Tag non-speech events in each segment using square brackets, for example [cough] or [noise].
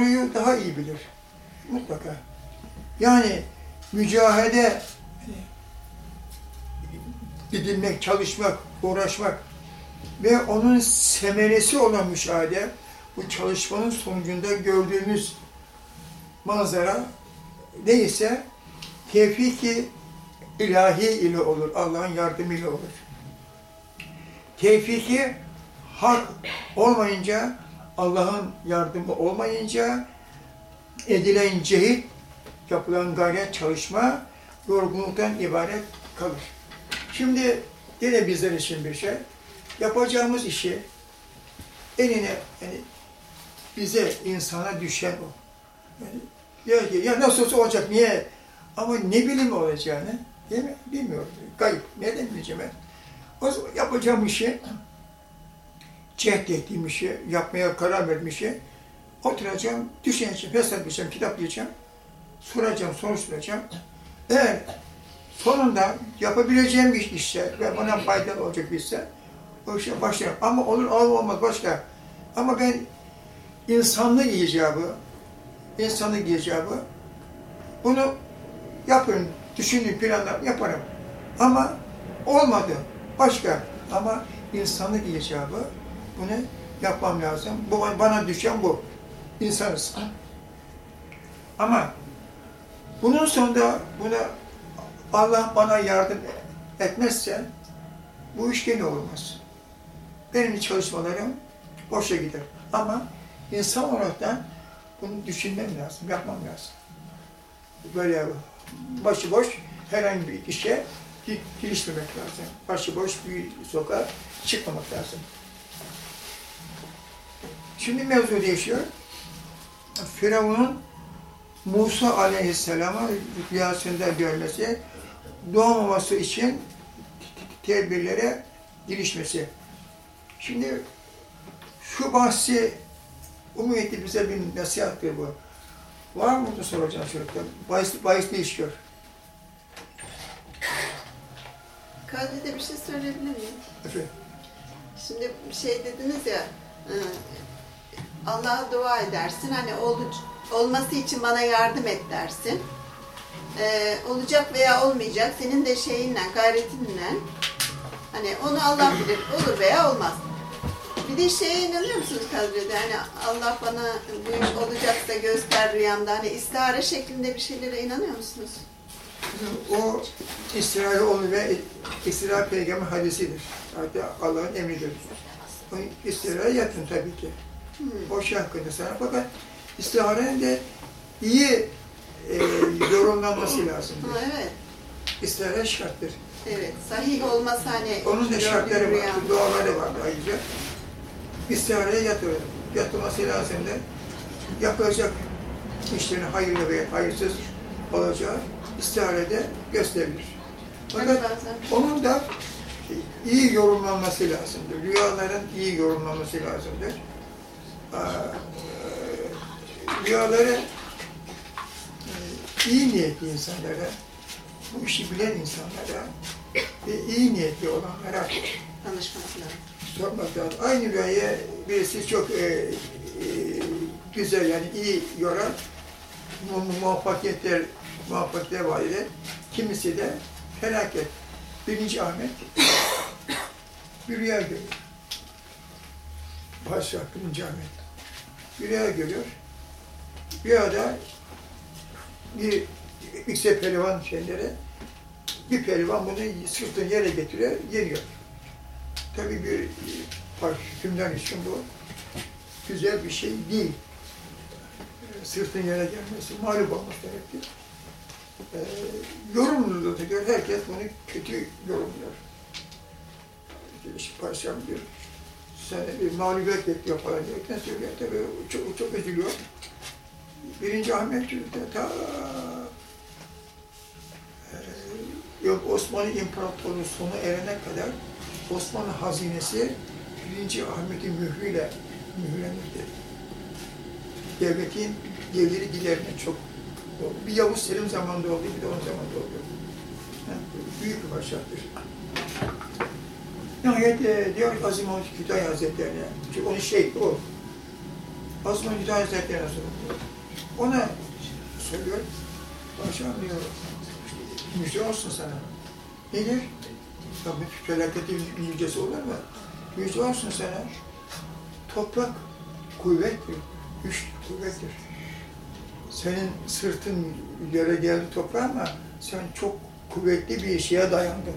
Konuyu daha iyi bilir. Mutlaka. Yani mücahede gidilmek, çalışmak, uğraşmak ve onun semeresi olan müşahede bu çalışmanın sonucunda gördüğümüz manzara neyse tevfiki ilahi ile olur. Allah'ın yardımıyla olur. Tevfiki hak olmayınca, Allah'ın yardımı olmayınca edilen cehil, yapılan gayret, çalışma yorgunluktan ibaret kalır. Şimdi yine bizler için bir şey. Yapacağımız işi enine yani bize, insana düşen o. Yani diyor ya nasıl olsa olacak, niye? Ama ne bileyim olacağını, değil mi? Bilmiyorum. Kayıp. Neden bileceğim ben? O yapacağım işi, cehd ettiğim işi, yapmaya karar verdim işi, oturacağım, düşüneceğim, hesap edeceğim, kitap diyeceğim, soracağım, soruşturacağım. Eğer sonunda yapabileceğim bir işse ve bana faydalı olacak bir işse o işe başlarım. Ama olur olmaz başka. Ama ben insanlık icabı, insanlık icabı bunu yapın, düşünün, planlar yaparım. Ama olmadı, başka. Ama insanlık icabı bunu yapmam lazım. Bu bana düşen bu. İnsanız. Ama bunun sonunda buna Allah bana yardım etmezse bu iş gene olmaz. Benim çalışmalarım boşa gider. Ama insan olarak da bunu düşünmem lazım, yapmam lazım. Böyle başıboş herhangi bir işe girişmemek lazım. Başıboş bir sokağa çıkmamak lazım. Şimdi mevzu değişiyor. Firavun'un Musa aleyhisselama rüyasında görmesi, doğmaması için tedbirlere girişmesi. Şimdi şu bahsi umumiyeti bize bir nasihattır bu. Var mı bunu soracağım çocuklar? Bahis, bahis ne işiyor? Kadri'de bir şey söyleyebilir miyim? Efendim? Şimdi şey dediniz ya, e, Allah'a dua edersin, hani olu, olması için bana yardım et dersin. E, olacak veya olmayacak, senin de şeyinle, gayretinle, hani onu Allah bilir, olur veya olmaz. Bir de şeye inanıyor musunuz Kadri'de? Hani Allah bana bu iş olacaksa göster rüyamda, hani istihare şeklinde bir şeylere inanıyor musunuz? O İsrailoğlu ve İsrail peygamber hadisidir. Hatta Allah'ın emridir. O istiraya yatın tabii ki. O şey hakkında sana. Fakat istiharenin de iyi e, yorumlanması lazım. Ha, evet, İstihare şarttır. evet. Sahih olmasa hani... Onun da şartları var, duaları var ayrıca. İstihareye yatıyor. Yatılması lazımdır. Yapılacak işlerin hayırlı ve hayırsız olacağı istiharede gösterilir. Fakat onun da iyi yorumlanması lazımdır. Rüyaların iyi yorumlanması lazımdır. Rüyaları e, iyi niyetli insanlara, bu işi bilen insanlara ve iyi niyetli olanlara Tanışması lazım. sormak lazım. Aynı rüyayı birisi çok e, e, güzel yani iyi yoran mu- mu- muvaffakiyetler, muvaffakiyetler var idi. Kimisi de felaket. Birinci Ahmet bir rüya görüyor. Padişah birinci Ahmet. Bir rüya görüyor. Rüyada bir yüksek pehlivan şeyleri bir pehlivan bunu sırtını yere getiriyor, yeniyor. Tabii bir hükümdar için bu güzel bir şey değil. Sırtın yere gelmesi, mağlup olması demektir. E, yorumluluğuna göre herkes bunu kötü yorumluyor. İşte padişah diyor, sen bir mağlubiyet bekliyor falan diyerekten söylüyor. Tabii çok, çok üzülüyor. Birinci Ahmet da ta e, yok Osmanlı İmparatorluğu sonu erene kadar Osmanlı hazinesi birinci Ahmet'in mührüyle mühürlenirdi. Devletin geliri giderine çok. Bir Yavuz Selim zamanında oldu, bir de onun zamanında oldu. Ha, büyük bir başarıdır. Nihayet e, diyor Azimut Kütahya Hazretlerine, çünkü onun şey o, Osman Hüdayi Hazretleri'ne soruyor. Ona soruyor. Paşam diyor, müjde olsun sana. Nedir? Tabii felaketin müjdesi olur mu? Müjde olsun sana. Toprak kuvvettir, güç kuvvettir. Senin sırtın yere geldi toprağa ama sen çok kuvvetli bir şeye dayandın.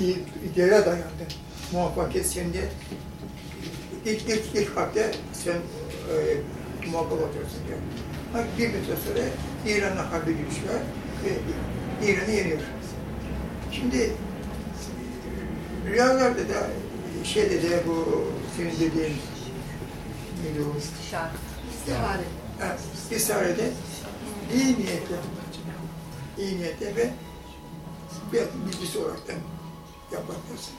Bir yere dayandın. Muvaffakiyet sende. İlk, ilk, ilk harfte sen e, muvaffak olacaksın diyor. Ha, Bir müddet sonra İran'la harbi girişiyor ve İran'ı yeniyor. Şimdi rüyalarda da şeyde de bu senin dediğin neydi o? İstişare. İstihare. Ha, İsrail'de iyi niyetle, iyi niyetle ve bilgisi olarak da yapmak lazım.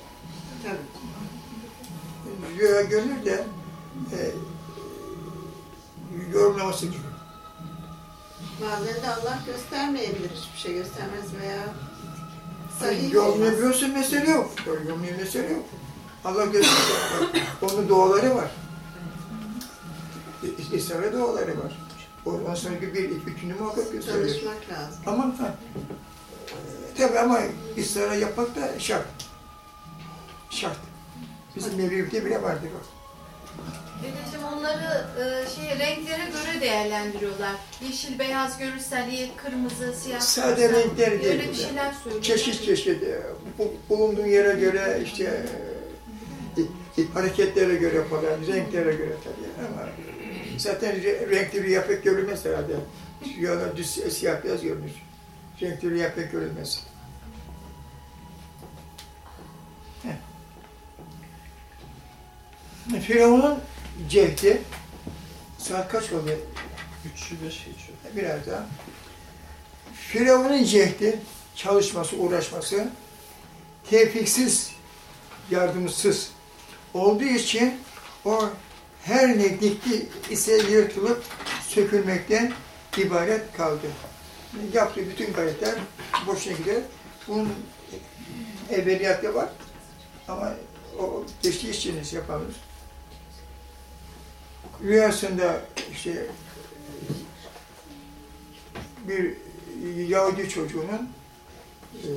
Tabii. Rüya görünür de e, yorumlaması gibi. Bazen de Allah göstermeyebilir. Hiçbir şey göstermez veya sahih. Yorumlayabiliyorsun mesele yok. Yorumlayan mesele yok. Allah gösteriyor. Onun duaları var. İ- İsrail'e duaları var. Ondan sonraki bir, iki, üçünü muhakkak gösteriyor. Çalışmak lazım. Ama ha, tabii ama ısrara yapmak da şart. Şart. Bizim Mevlüt'te bile vardır o. Dedeciğim onları e, şey renklere göre değerlendiriyorlar. Yeşil, beyaz görürsen iyi, kırmızı, siyah. Sade görürsen- renkler değil Öyle bir şeyler söylüyorlar. Çeşit çeşit, e, bu- bulunduğun yere göre işte e, hareketlere göre falan, renklere göre tabii ama zaten re- renkli bir yaprak görülmez herhalde. Düz siyah beyaz görünür. Renkli bir yaprak görülmez. Firavun'un cehdi saat kaç oldu? 3'ü 5 geçiyor. Biraz daha. Firavun'un cehdi, çalışması, uğraşması tevfiksiz, yardımsız olduğu için o her ne dikti ise yırtılıp sökülmekten ibaret kaldı. Yaptığı bütün gayretler boşuna gider. Bunun evveliyatı var ama o geçtiği için yapamıyoruz. Rüyasında işte bir Yahudi çocuğunun e,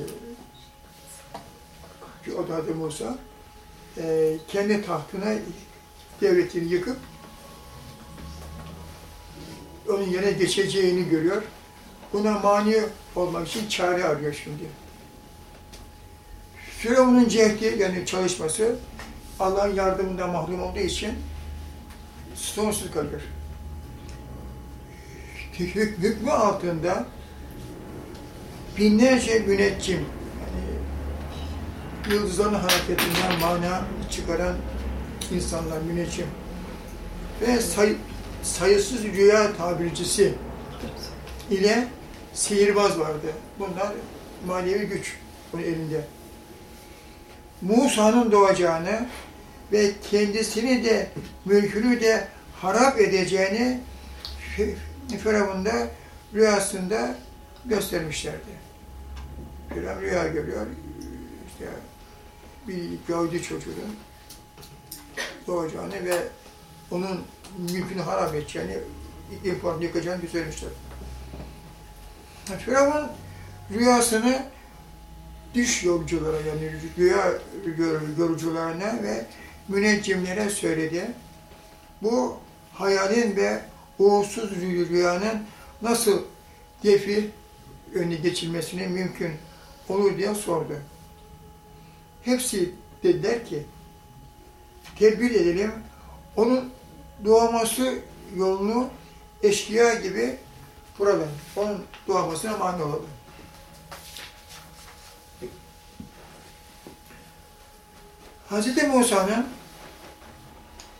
ki o da adı Musa e, kendi tahtına devletini yıkıp onun yerine geçeceğini görüyor. Buna mani olmak için çare arıyor şimdi. Firavun'un cehdi yani çalışması Allah'ın yardımından mahrum olduğu için sonsuz kalıyor hük- hükmü altında binlerce müneccim, yani yıldızların hareketinden mana çıkaran insanlar müneccim ve say- sayısız rüya tabircisi ile sihirbaz vardı. Bunlar manevi güç bunun elinde. Musa'nın doğacağını ve kendisini de mülkünü de harap edeceğini Fi- Firavun da rüyasında göstermişlerdi. Firavun rüya görüyor. İşte bir Yahudi çocuğun doğacağını ve onun mülkünü harap edeceğini, inform yıkacağını göstermişler. Firavun rüyasını düş yolculara yani rüya gör, görücülerine ve müneccimlere söyledi. Bu hayalin ve uğursuz rüyanın nasıl defi önüne geçilmesine mümkün olur diye sordu. Hepsi dediler ki tedbir edelim, onun doğması yolunu eşkıya gibi vuralım. Onun doğmasına mani olalım. Hz. Musa'nın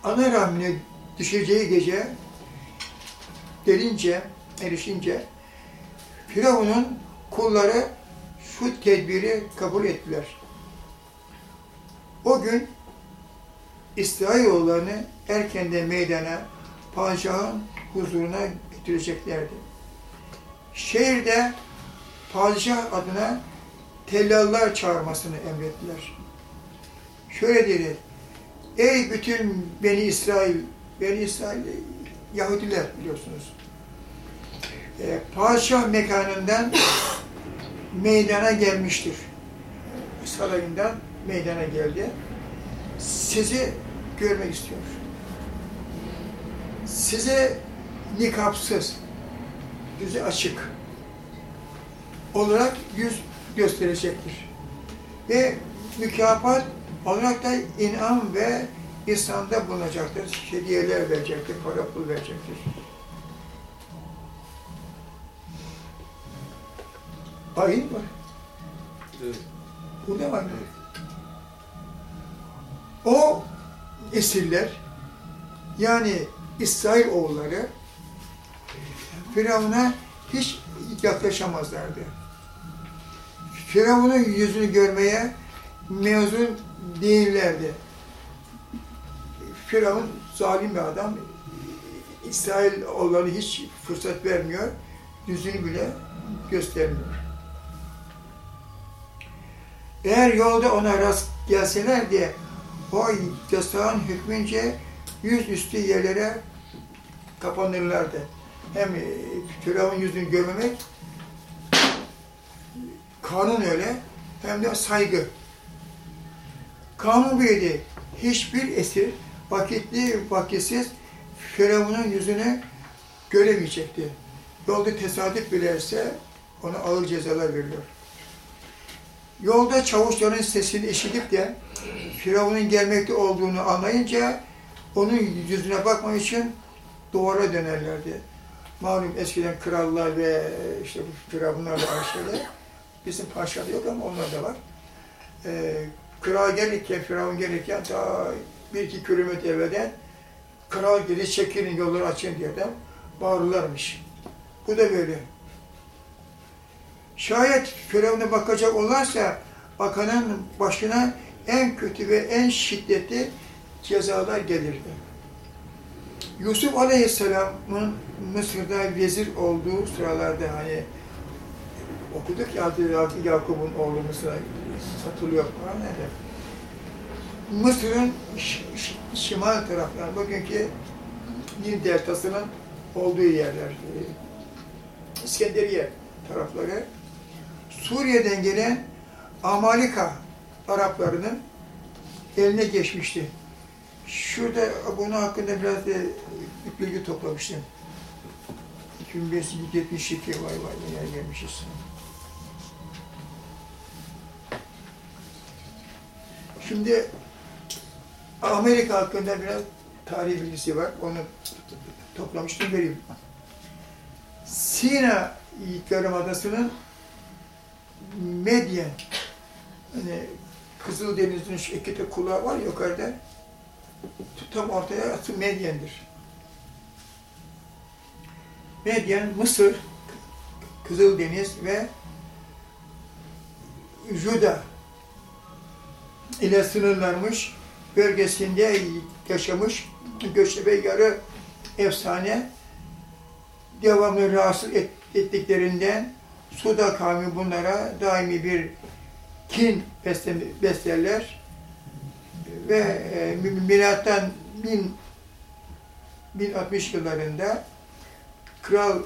ana rahmine düşeceği gece gelince, erişince Firavun'un kulları şu tedbiri kabul ettiler. O gün İsrailoğullarını erkenden meydana padişahın huzuruna getireceklerdi. Şehirde padişah adına tellallar çağırmasını emrettiler. Şöyle dedi, ey bütün Beni İsrail, Beni İsrail Yahudiler biliyorsunuz. E, padişah mekanından [coughs] meydana gelmiştir. Sarayından meydana geldi. Sizi görmek istiyor. Size nikapsız, yüzü açık olarak yüz gösterecektir. Ve mükafat olarak da inam ve İslam'da bulunacaktır. Hediyeler verecektir, para pul verecektir. Ayin var. Evet. Bu ne var? O esirler, yani İsrail oğulları Firavun'a hiç yaklaşamazlardı. Firavun'un yüzünü görmeye mezun değillerdi. Firavun zalim bir adam. İsrail oğulları hiç fırsat vermiyor. Yüzünü bile göstermiyor. Eğer yolda ona rast gelseler diye o yasağın hükmünce yüzüstü yerlere kapanırlardı. Hem e, Firavun yüzünü görmemek kanun öyle hem de saygı. Kanun buydu. Hiçbir esir vakitli vakitsiz Firavun'un yüzünü göremeyecekti. Yolda tesadüf bilerse ona ağır cezalar veriliyor. Yolda çavuşların sesini işitip de Firavun'un gelmekte olduğunu anlayınca onun yüzüne bakmak için duvara dönerlerdi. Malum eskiden krallar ve işte bu firavunlar aynı şeyler. Bizim paşada yok ama onlar da var. Ee, kral gelirken, firavun gelirken daha bir iki kilometre evvelden kral geri çekilin yolları açın diye de bağırırlarmış. Bu da böyle. Şayet Firavun'a bakacak olursa bakanın başına en kötü ve en şiddetli cezalar gelirdi. Yusuf Aleyhisselam'ın Mısır'da vezir olduğu sıralarda hani okuduk ya Yak- Yakup'un oğlu Mısır'a satılıyor falan nerede? Mısır'ın şimal tarafları, bugünkü Nil Deltası'nın olduğu yerler, e, İskenderiye tarafları, Suriye'den gelen Amalika Araplarının eline geçmişti. Şurada bunun hakkında biraz da bilgi toplamıştım. 2572 vay vay neler gelmişiz. Şimdi Amerika hakkında biraz tarih bilgisi var. Onu toplamıştım vereyim. Sina Yarımadası'nın Medyen hani Kızıldeniz'in şu iki de kulağı var yukarıda tam ortaya asıl Medyen'dir. Medyen, Mısır, Kızıldeniz ve Juda ile sınırlanmış bölgesinde yaşamış göçebe yarı efsane devamlı rahatsız et, ettiklerinden Suda kavmi bunlara daimi bir kin besle- beslerler ve e, milattan 1000 1060 yıllarında kral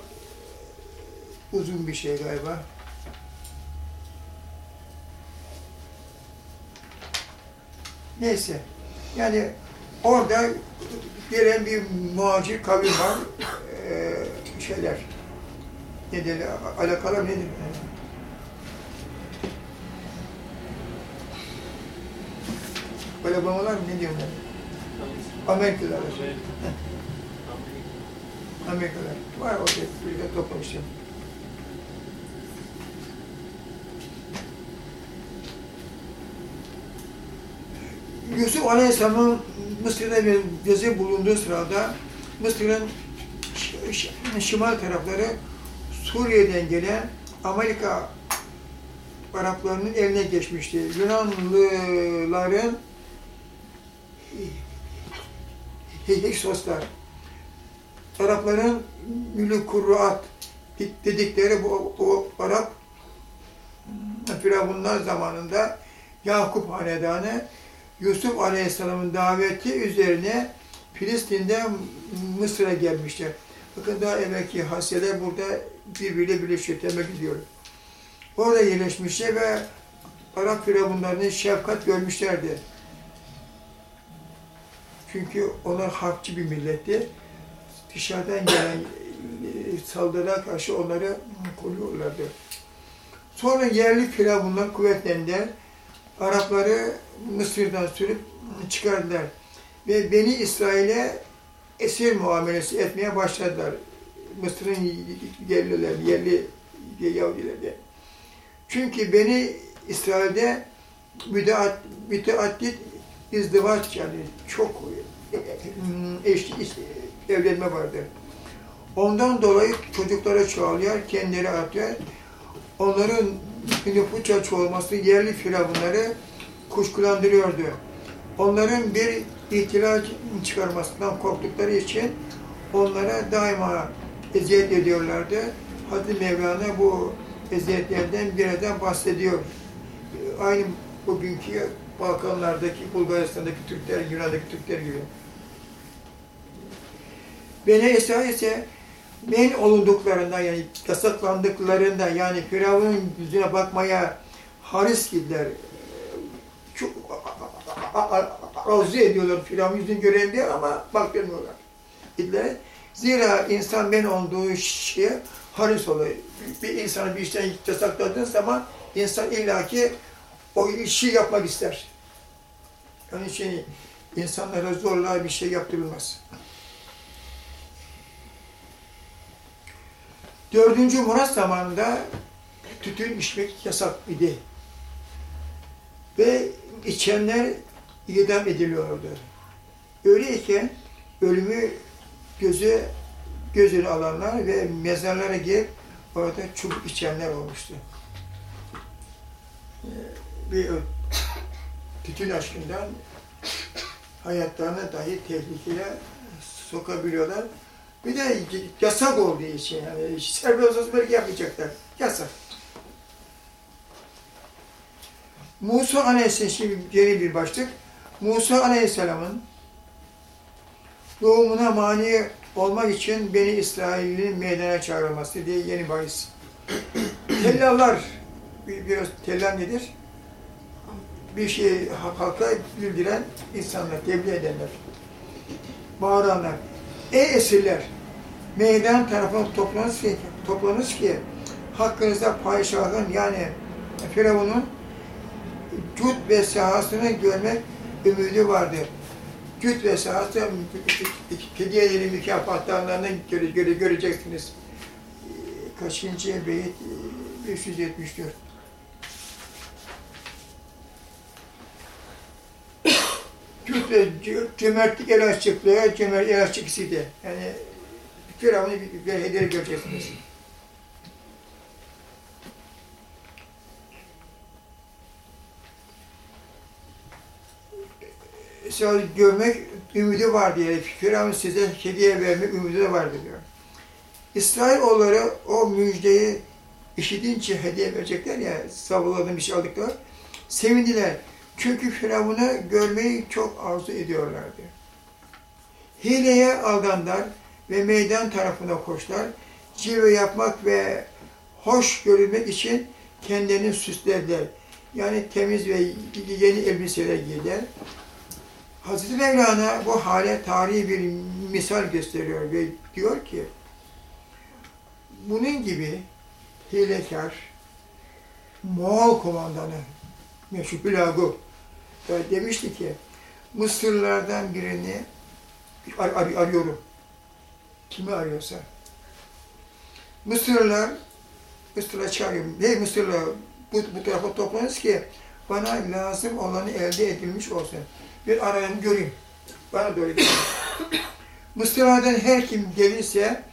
uzun bir şey galiba. Neyse. Yani orada gelen bir muhacir kavim var. Ee, şeyler. Ne derler? Alakalar nedir? Böyle babalar mı? Ne diyorlar? Amerikalılar. Amerikalılar. Var orada bir de toplamıştım. Yusuf Aleyhisselam'ın Mısır'da bir gezi bulunduğu sırada Mısır'ın şimal tarafları Suriye'den gelen Amerika Araplarının eline geçmişti. Yunanlıların Hiksoslar, Arapların Mülük Kurruat dedikleri bu, bu Arap Firavunlar zamanında Yakup Hanedanı Yusuf Aleyhisselam'ın daveti üzerine Filistin'den Mısır'a gelmişler. Bakın daha evvelki hasiyeler burada birbiriyle birleşiyor, temel gidiyor. Orada yerleşmişler ve Arap firavunlarının şefkat görmüşlerdi. Çünkü onlar harpçı bir milletti. Dışarıdan gelen e, saldırılara karşı onları koruyorlardı. Sonra yerli firavunlar kuvvetlendiler. Arapları Mısır'dan sürüp çıkardılar. Ve Beni İsrail'e esir muamelesi etmeye başladılar. Mısır'ın yerliler, yerli Yahudileri. Çünkü Beni İsrail'de müteat, müteaddit izdivaç yani çok eş, evlenme vardır. Ondan dolayı çocuklara çoğalıyor, kendileri atıyor. Onların nüfusça çoğalması yerli firavunları kuşkulandırıyordu. Onların bir ihtilal çıkarmasından korktukları için onlara daima eziyet ediyorlardı. Hazreti Mevlana bu eziyetlerden birinden bahsediyor. Aynı bugünkü Balkanlardaki, Bulgaristan'daki Türkler, Yunan'daki Türkler gibi. Beni Esra ise men olunduklarında yani yasaklandıklarında yani Firavun'un yüzüne bakmaya haris gibiler. Çok arzu ediyorlar Firavun yüzünü gören diye ama baktırmıyorlar. Gidiler. Zira insan ben olduğu şeye haris oluyor. Bir insanı bir işten yasakladığın zaman insan illaki o işi yapmak ister. Onun için insanlara zorla bir şey yaptırılmaz. Dördüncü Murat zamanında tütün içmek yasak idi. Ve içenler idam ediliyordu. Öyleyken ölümü gözü gözünü alanlar ve mezarlara girip orada çubuk içenler olmuştu. Bir tütün aşkından hayatlarını dahi tehlikeye sokabiliyorlar. Bir de yasak olduğu için yani serbest olsa belki yapmayacaklar. Yasak. Musa Aleyhisselam şimdi yeni bir başlık. Musa Aleyhisselam'ın doğumuna mani olmak için Beni İsrail'in meydana çağrılması diye yeni bahis. [clears throat] Tellallar, bir- biraz tellal nedir? Bir şey halka bildiren insanlar, tebliğ edenler, bağıranlar. Ey esirler, meydan tarafına toplanız ki, toplanız ki hakkınızda padişahın yani Firavun'un cüt ve sahasını görmek ümidi vardır. Cüt ve sahası hediyeleri mükafatlarını göre, göre, göreceksiniz. Kaçıncı beyit? 574. Cüt ve cö- cömertlik el açıklığı, cömert el açıksıydı. Yani Firavun'u hediye göreceksiniz. Sadece görmek ümidi var diye Firavun size hediye vermek ümidi de vardır diyor. İsrailoğulları o müjdeyi işitince hediye verecekler ya, savunladığım bir şey aldıklar. Sevindiler. Çünkü Firavun'u görmeyi çok arzu ediyorlardı. Hileye aldanlar ve meydan tarafına koşlar. Cilve yapmak ve hoş görünmek için kendilerini süslerler. Yani temiz ve yeni elbiseler giyerler. Hazreti Mevlana bu hale tarihi bir misal gösteriyor ve diyor ki bunun gibi hilekar, Moğol komandanı meşhur Hülagu da demişti ki Mısırlardan birini ar- ar- arıyorum. Kimi arıyorsa. Mısırlılar Mısır'a çağırıyorum. Hey Mısırlı bu, bu tarafa toplanız ki bana lazım olanı elde edilmiş olsun. Bir arayın göreyim. Bana doğru gelin. [coughs] Mısırlardan her kim gelirse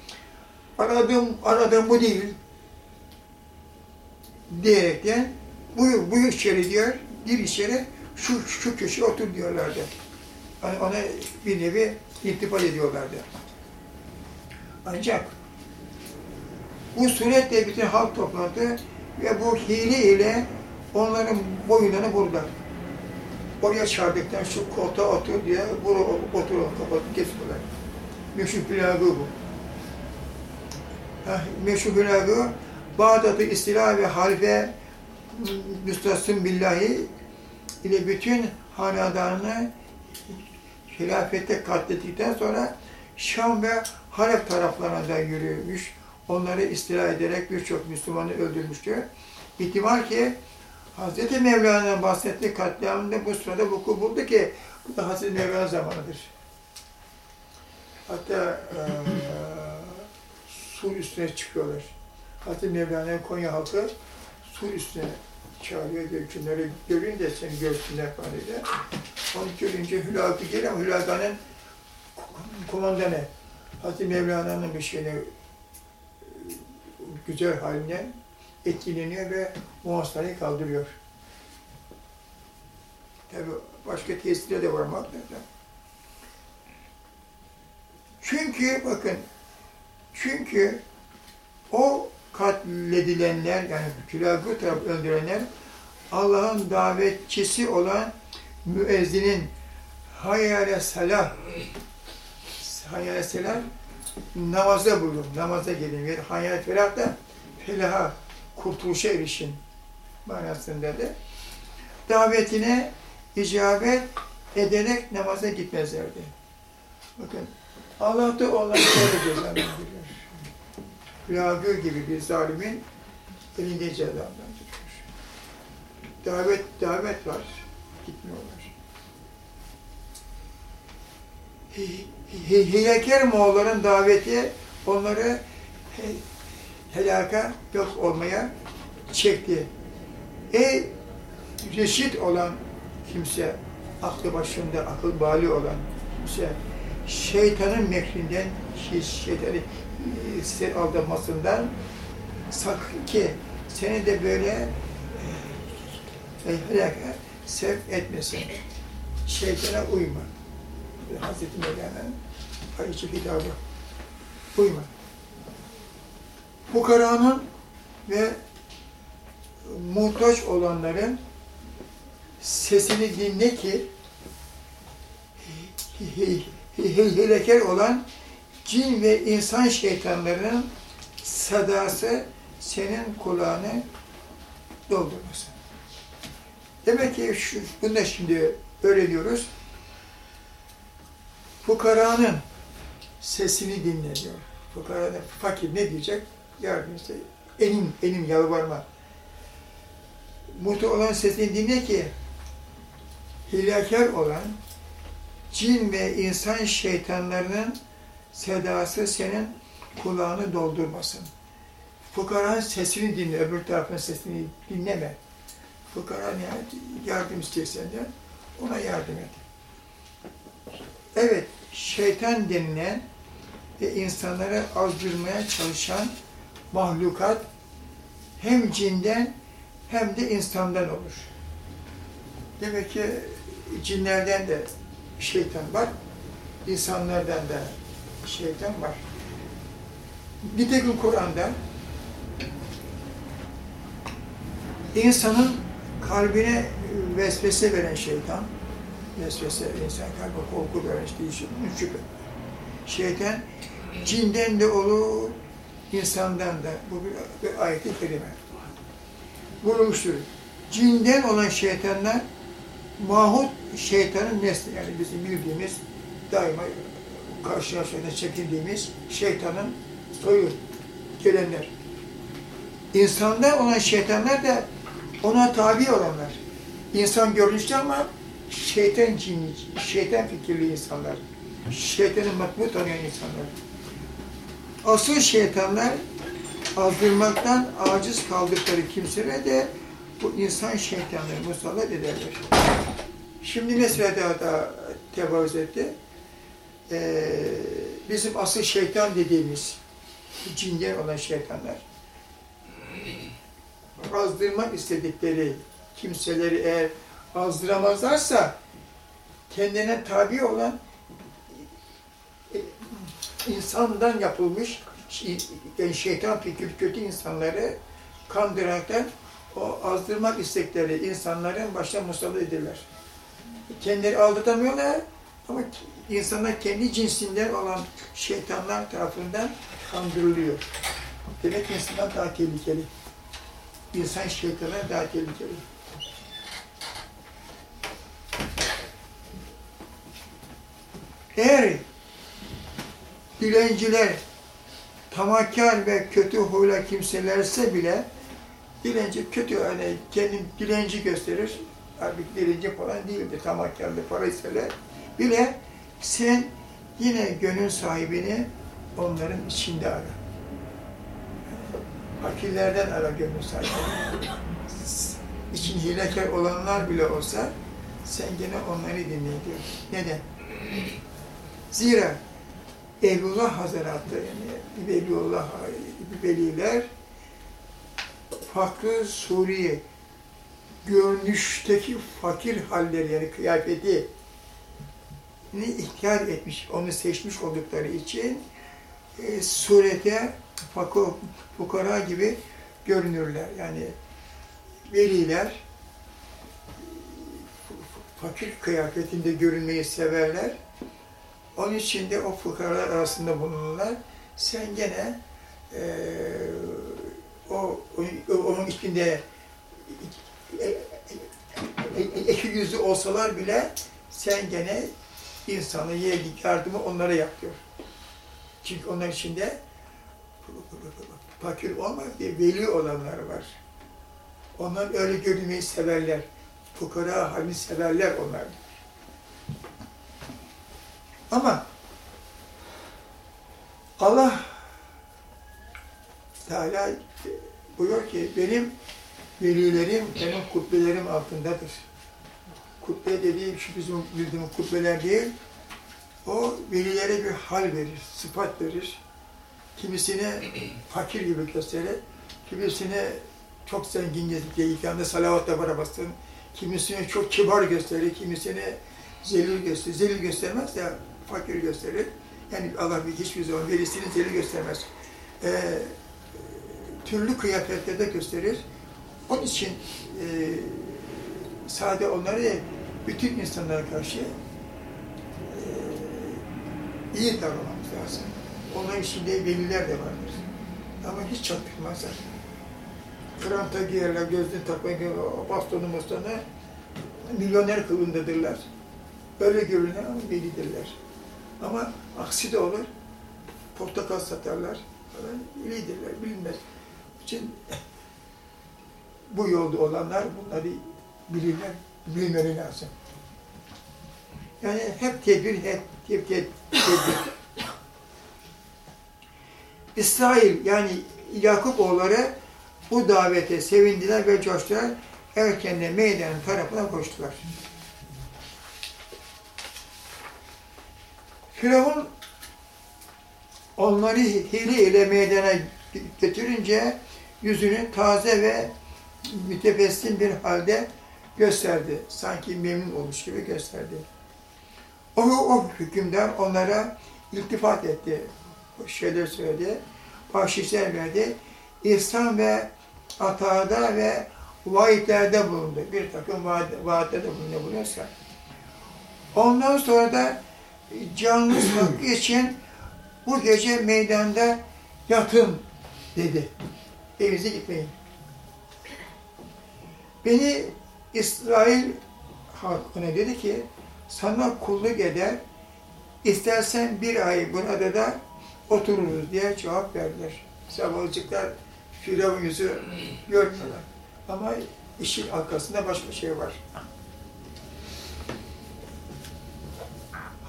aradığım, aradığım bu değil diyerekten buyur, buyur içeri diyor, gir içeri, şu, şu köşeye otur diyorlardı. Yani ona bir nevi iltifat ediyorlardı. Ancak bu suretle bütün halk toplandı ve bu hile ile onların boyunlarını vurdular. Oraya çağırdıktan şu koltuğa otur diye bunu otur kapatıp kesiyorlar. Meşhur plagı bu. Meşhur plagı Bağdat'ı istila ve halife müstasım billahi ile bütün hanedanını hilafette katlettikten sonra Şam ve Halep taraflarına da yürümüş. Onları istila ederek birçok Müslümanı öldürmüştü. İhtimal ki Hz. Mevlana'nın bahsettiği katliamında bu sırada vuku buldu ki bu da Hz. Mevlana zamanıdır. Hatta eee sur üstüne çıkıyorlar. Hz. Mevlana'ya Konya halkı sur üstüne çağırıyor diyor günleri görün de seni görsünler falan diye. Onu görünce Hülagı geliyor ama Hülagı'nın komandanı Hz. Mevlana'nın bir şeyine güzel haline etkileniyor ve muhasarayı kaldırıyor. Tabi başka tesirleri de var muhakkakta. Çünkü bakın, çünkü o katledilenler yani külagı tarafı öldürenler Allah'ın davetçisi olan müezzinin hayale salah hayale selam namaza bulun, namaza gelin. Yani hayal felah da felaha, kurtuluşa erişin manasında da davetine icabet ederek namaza gitmezlerdi. Bakın Allah da onları böyle cezalandırıyor. Külagı gibi bir zalimin elinde cezalandırıyor. Davet, davet var, gitmiyorlar. Hilekar Moğolların daveti onları helaka yok olmaya çekti. Ey reşit olan kimse, aklı başında, akıl bali olan kimse, şeytanın mekrinden, şeytanı size aldamasından sakın ki seni de böyle e, helaka sevk etmesin. Şeytana uyma. Hazreti Mevlana'nın ayıcı hitabı. Uyma. Fukaranın ve muhtaç olanların sesini dinle ki hilekar olan cin ve insan şeytanlarının sadası senin kulağını doldurmasın. Demek ki şu, bunu da şimdi öğreniyoruz. Fukaranın sesini dinle diyor. Fukaranın fakir ne diyecek? Yardım işte elim, elim yalvarma. Mutlu olan sesini dinle ki hilakar olan cin ve insan şeytanlarının sedası senin kulağını doldurmasın. Fukaranın sesini dinle, öbür tarafın sesini dinleme. Fukara ne yardım istiyor senden, ona yardım et. Evet, şeytan denilen ve insanları azdırmaya çalışan mahlukat hem cinden hem de insandan olur. Demek ki cinlerden de şeytan var, insanlardan da şeytan var. Nitekim Kur'an'da insanın kalbine vesvese veren şeytan, vesvese insan kalbi korku veren işte şüphe. Şeytan cinden de olur, insandan da. Bu bir, bir ayet-i kerime. Bulmuştur. Cinden olan şeytanlar mahut şeytanın nesli. Yani bizim bildiğimiz daima karşılaşmada çekindiğimiz şeytanın soyu gelenler. İnsanda olan şeytanlar da ona tabi olanlar. İnsan görünüşlü ama şeytan cinli, şeytan fikirli insanlar. Şeytanı matbu tanıyan insanlar. Asıl şeytanlar azdırmaktan aciz kaldıkları kimselere de bu insan şeytanları musallat ederler. Şimdi mesela daha da tevazı etti. Ee, bizim asıl şeytan dediğimiz cinden olan şeytanlar azdırmak istedikleri kimseleri eğer azdıramazlarsa kendine tabi olan e, insandan yapılmış yani şeytan fikir kötü insanları kandıraraktan o azdırmak istekleri insanların başına musallat ederler. kendileri aldatamıyorlar ama insanlar kendi cinsinden olan şeytanlar tarafından kandırılıyor. Demek insanlar daha tehlikeli. İnsan şeytanlar daha tehlikeli. Eğer dilenciler tamahkar ve kötü huyla kimselerse bile dilenci kötü hani kendini dilenci gösterir. Halbuki dilenci falan değildir. Tamahkarlı para isterler. Bile sen yine gönül sahibini onların içinde ara. Fakirlerden ara gönül sahibini. [laughs] İçin hilekar olanlar bile olsa sen gene onları dinle diyor. Neden? Zira Ehlullah Hazretleri yani Veliullah veliler fakr Suriye görünüşteki fakir halleri yani kıyafeti ni ihtiyar etmiş, onu seçmiş oldukları için e, surete fakir, fukara gibi görünürler. Yani veliler fakir kıyafetinde görünmeyi severler. Onun için de o fukaralar arasında bulunurlar. Sen gene e, o, onun içinde e, e, e, iki yüzlü olsalar bile sen gene insanı yedik yardımı onlara yap diyor. Çünkü onlar içinde fakir olmak diye veli olanlar var. Onlar öyle görünmeyi severler. Fukara halini severler onlar. Ama Allah Teala buyuruyor ki benim velilerim benim kubbelerim altındadır. Kubbe dediğim şu bizim bildiğimiz kubbeler değil. O velilere bir hal verir, sıfat verir. Kimisine fakir gibi gösterir, kimisine çok zengin diye ikramda salavatla barabasın, kimisine çok kibar gösterir, kimisine zelil gösterir. Zelil göstermez de fakir gösterir. Yani Allah bir hiçbir zaman velisini zelil göstermez. Ee, türlü kıyafetlerde gösterir. Onun için e, sade onları değil, bütün insanlara karşı e, iyi davranmamız lazım. Onların içinde veliler de vardır. Ama hiç çaktırmazlar. Kranta giyerler, gözlüğünü takmaya bastonu bastonu, milyoner kılındadırlar. Böyle görünen ama velidirler. Ama aksi de olur. Portakal satarlar falan, velidirler, bilinmez. İçin [laughs] bu yolda olanlar bunları bilirler, bilmeleri lazım. Yani hep tedbir, hep hep tedbir. [laughs] İsrail yani Yakup oğulları bu davete sevindiler ve coştular. Erkenle meydanın tarafına koştular. Firavun onları hile ile meydana götürünce yüzünü taze ve mütebessim bir halde gösterdi. Sanki memnun olmuş gibi gösterdi. O, o hükümdar onlara iltifat etti. Şeyler söyledi. Bahşişler verdi. İhsan ve atada ve vaatlerde bulundu. Bir takım vaat, vaatlerde bulundu buluyorsa. Ondan sonra da canınız hakkı için bu gece meydanda yatın dedi. Evinize gitmeyin. Beni İsrail halkına dedi ki sana kulluk eder, istersen bir ay burada da otururuz diye cevap verdiler. Sabahcıklar Firavun yüzü görmüyorlar. Ama işin arkasında başka şey var.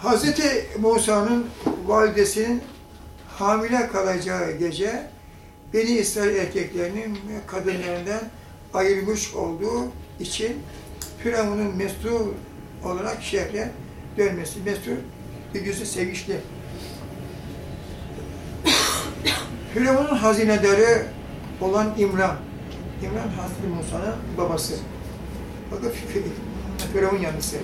Hazreti Musa'nın validesinin hamile kalacağı gece Beni İsrail erkeklerinin kadınlarından ayırmış olduğu için Firavun'un mestur olarak şehre dönmesi. Mestur bir yüzü sevinçli. Firavun'un hazinedarı olan İmran. İmran Hazreti Musa'nın babası. Bakın Firavun yanlısı.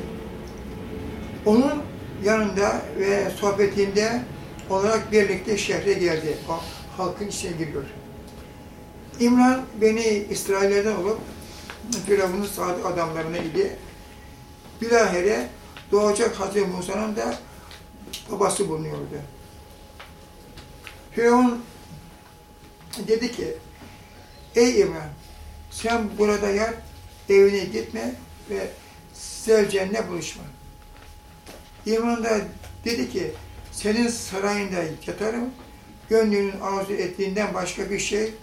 Onun yanında ve sohbetinde olarak birlikte şehre geldi. O halkın içine giriyor. İmran beni İsraillerden olup Firavun'un sadık adamlarına idi. bilahare doğacak Hazreti Musa'nın da babası bulunuyordu. Firavun dedi ki, ey İbrahim sen burada yat, evine gitme ve sevcenle buluşma. İmran da dedi ki, senin sarayında yatarım, gönlünün arzu ettiğinden başka bir şey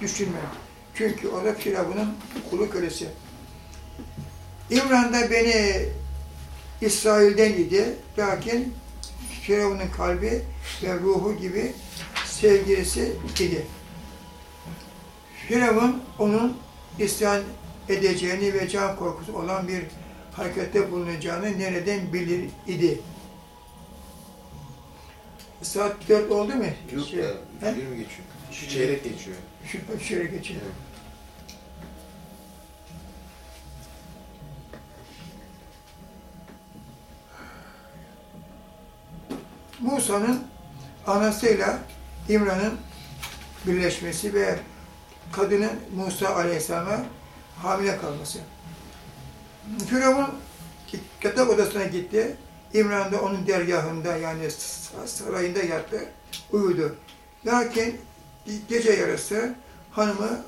düşünmem. Çünkü o da Firavun'un kulu kölesi. İmran da beni İsrail'den idi. Lakin Firavun'un kalbi ve ruhu gibi sevgilisi idi. Firavun onun isyan edeceğini ve can korkusu olan bir harekette bulunacağını nereden bilir idi? Saat dört oldu mu? Yok Şey, ya, he? bir mi geçiyor? Şu çeyrek geçiyor. Şu şöyle geçelim. Evet. Musa'nın anasıyla İmran'ın birleşmesi ve kadının Musa Aleyhisselam'a hamile kalması. Firavun yatak odasına gitti. İmran da onun dergahında yani sarayında yattı, uyudu. Lakin gece yarısı hanımı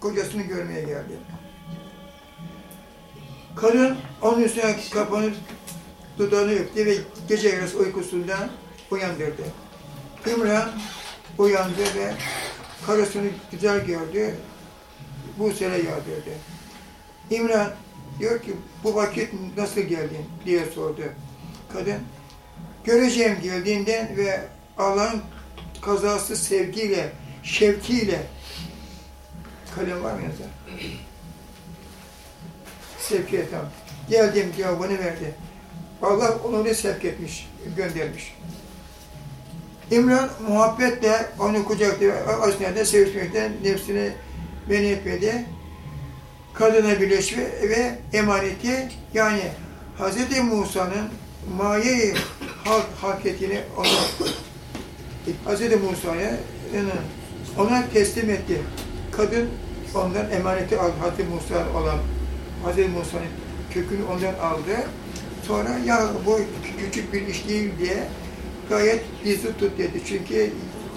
kocasını görmeye geldi. Kadın onun üstüne kapanıp dudağını öptü ve gece yarısı uykusundan uyandırdı. İmran uyandı ve karısını güzel gördü, Buse'ye yağdırdı. İmran diyor ki bu vakit nasıl geldin diye sordu. Kadın göreceğim geldiğinden ve Allah'ın kazası sevgiyle, şevkiyle kalem var mı yazar? Sevkiye tam. Geldim cevabını verdi. Allah onu da sevk etmiş, göndermiş. İmran muhabbetle onu kucakladı, aslında sevişmekten nefsini beni etmedi. Kadına birleşme ve emaneti yani Hz. Musa'nın maye halk hakiyetini ona Hz. Musa'ya ona teslim etti. Kadın ondan emaneti aldı. Hz. Musa olan Hz. Musa'nın kökünü ondan aldı. Sonra ya bu küçük bir iş değil diye gayet bizi tut dedi. Çünkü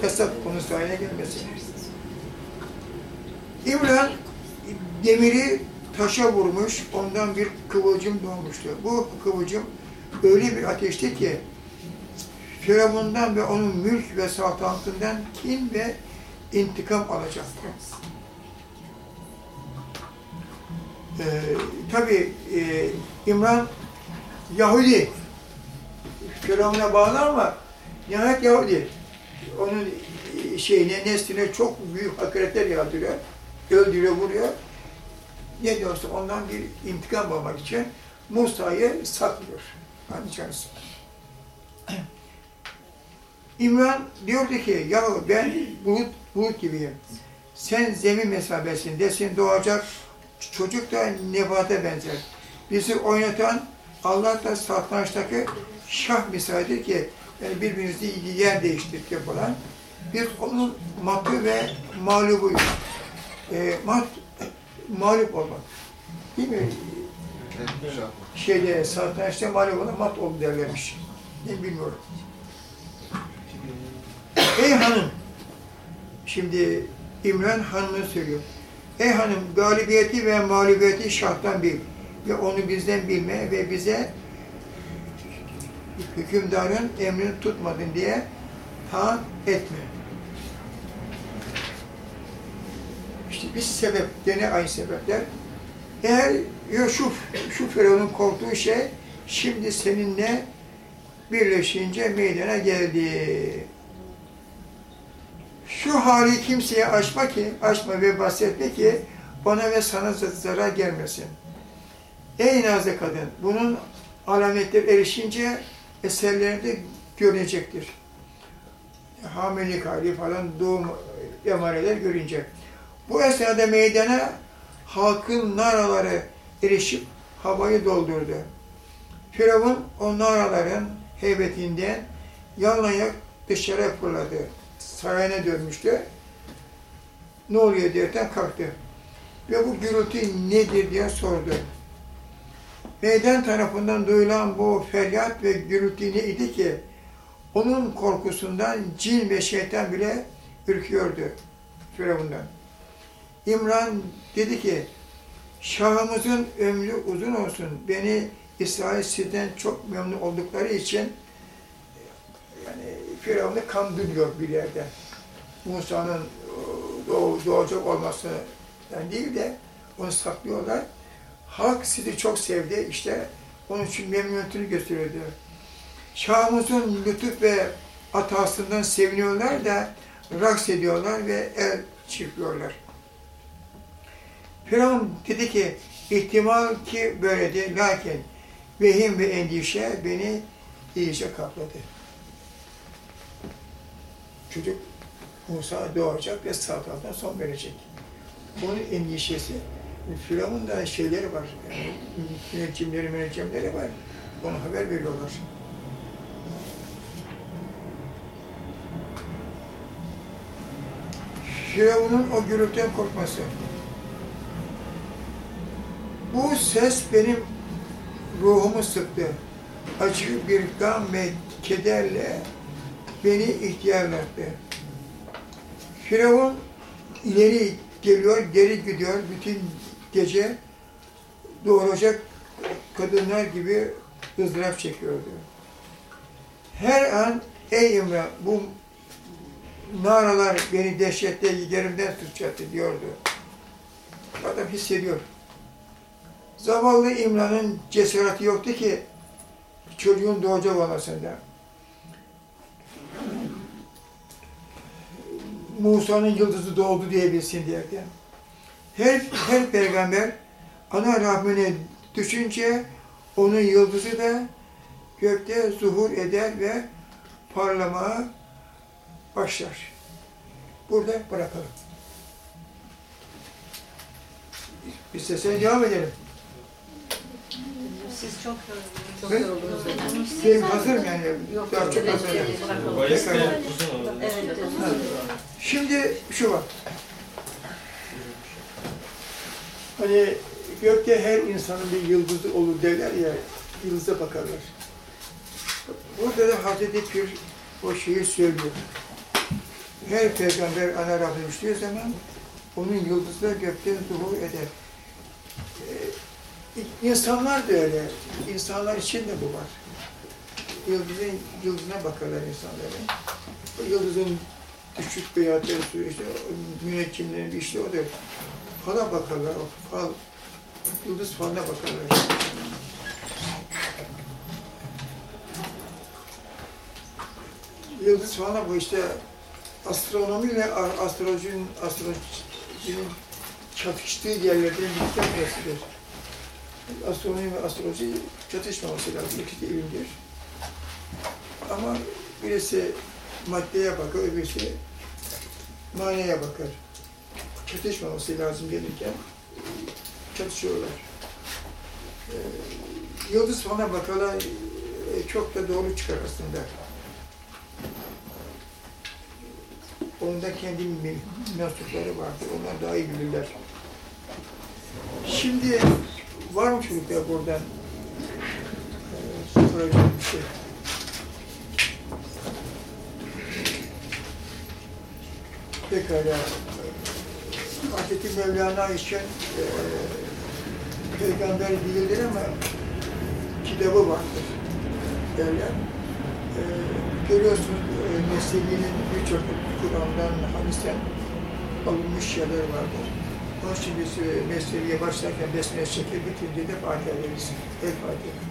yasak onun sahine gelmesi. İmran demiri taşa vurmuş, ondan bir kıvılcım doğmuştu. Bu kıvılcım öyle bir ateşti ki Firavundan ve onun mülk ve saltanatından kin ve intikam alacaktı. Ee, Tabi e, İmran Yahudi. Firavun'a bağlı ama nihayet Yahudi. Onun e, şeyine, nesline çok büyük hakaretler yağdırıyor. Öldürüyor, vuruyor. Ne diyorsa ondan bir intikam almak için Musa'yı saklıyor. Hani içerisinde. [clears throat] İmran diyordu ki, ya ben bulut, bulut gibiyim. Sen zemin mesabesindesin, doğacak çocuk da nebata benzer. Bizi oynatan Allah da satrançtaki şah misalidir ki yani birbirinizi yer değiştirdik falan. Biz onun matı ve mağlubuyuz. E, mat, mağlup olmak. Değil mi? Şey. Şeyde, satrançta mağlup olan mat oldu derlermiş. Ne bilmiyorum. Ey hanım! Şimdi İmran hanımı söylüyor. Ey hanım galibiyeti ve mağlubiyeti şahtan bil ve onu bizden bilme ve bize hükümdarın emrini tutmadın diye taat etme. İşte bir sebep, gene aynı sebepler. Eğer ya şu, Firavun'un korktuğu şey şimdi seninle birleşince meydana geldi. Şu hali kimseye açma ki, açma ve bahsetme ki bana ve sana zarar gelmesin. Ey nazlı kadın, bunun alametleri erişince eserlerinde görünecektir. Hamilelik hali falan, doğum emareler görünce. Bu esnada meydana halkın naraları erişip havayı doldurdu. Firavun o naraların heybetinden yalayak dışarı fırladı. Sarayına dönmüştü. Ne oluyor derken kalktı. Ve bu gürültü nedir diye sordu. Meydan tarafından duyulan bu feryat ve gürültü ne idi ki onun korkusundan cin ve şeytan bile ürküyordu Firavun'dan. İmran dedi ki Şahımızın ömrü uzun olsun. Beni İsrail sizden çok memnun oldukları için yani Firavun'u kandırıyor bir yerde. Musa'nın e, doğ, doğacak olması yani değil de onu saklıyorlar. Halk sizi çok sevdi işte onun için memnuniyetini gösteriyordu. Şahımızın lütuf ve atasından seviniyorlar da raks ediyorlar ve el çırpıyorlar. Firavun dedi ki, ihtimal ki böyledir, lakin vehim ve endişe beni iyice kapladı. Çocuk Musa doğacak ve saltanatına son verecek. Bunun endişesi, Firavun da şeyleri var, yani müneccimleri, müneccimleri var. Ona haber veriyorlar. Firavun'un o gürültüden korkması. Bu ses benim ruhumu sıktı. Acı bir gam ve kederle beni ihtiyarlattı. Firavun ileri geliyor, geri gidiyor. Bütün gece doğuracak kadınlar gibi ızdırap çekiyordu. Her an ey İmran bu naralar beni dehşette yerimden tutacaktı diyordu. Adam hissediyor. Zavallı İmran'ın cesareti yoktu ki çocuğun doğacak olmasında. Musa'nın yıldızı doğdu diyebilsin diye. Her, her peygamber ana rahmine düşünce onun yıldızı da gökte zuhur eder ve parlamaya başlar. Burada bırakalım. Sesine devam edelim. Siz çok çok Ben- yoruldunuz. Benim hazırım yani. Yok, Daha yok, çok evet, hazırım. evet, Tekrar- uzun. Şimdi şu var. Hani gökte her insanın bir yıldızı olur derler ya, yıldıza bakarlar. Burada da Hazreti Pir o şeyi söylüyor. Her peygamber ana Rabbine düştüğü zaman onun yıldızı da gökte zuhur eder. Ee, insanlar da öyle. İnsanlar için de bu var. Yıldızın, yıldızına bakarlar insanların. O yıldızın küçük veya tersi işte müneccimlerin bir işi odur. Fala bakarlar, o fal, yıldız falına bakarlar. Yıldız falına bu işte astronomiyle a- astrolojinin, astrolojinin çatıştığı yerlerden bir tanesidir. Astronomi ve astroloji çatışmaması lazım, ikisi ilimdir. Ama birisi maddeye bakar, öbürüsü manaya bakar. Çatışmaması lazım gelirken çatışıyorlar. Ee, yıldız falan bakarlar, e, çok da doğru çıkar aslında. Onun da kendi mensupları vardır, onlar daha iyi bilirler. Şimdi var mı çocuklar buradan e, soracak bir şey? Pekala. Hazreti Mevlana için e, peygamber değildir ama kitabı vardır derler. E, görüyorsunuz e, Mesnevi'nin birçok Kur'an'dan, hadisten alınmış yerler vardır. Onun için biz e, Mesnevi'ye başlarken besmele çekir, bitince de Fatiha veririz. El Fatiha.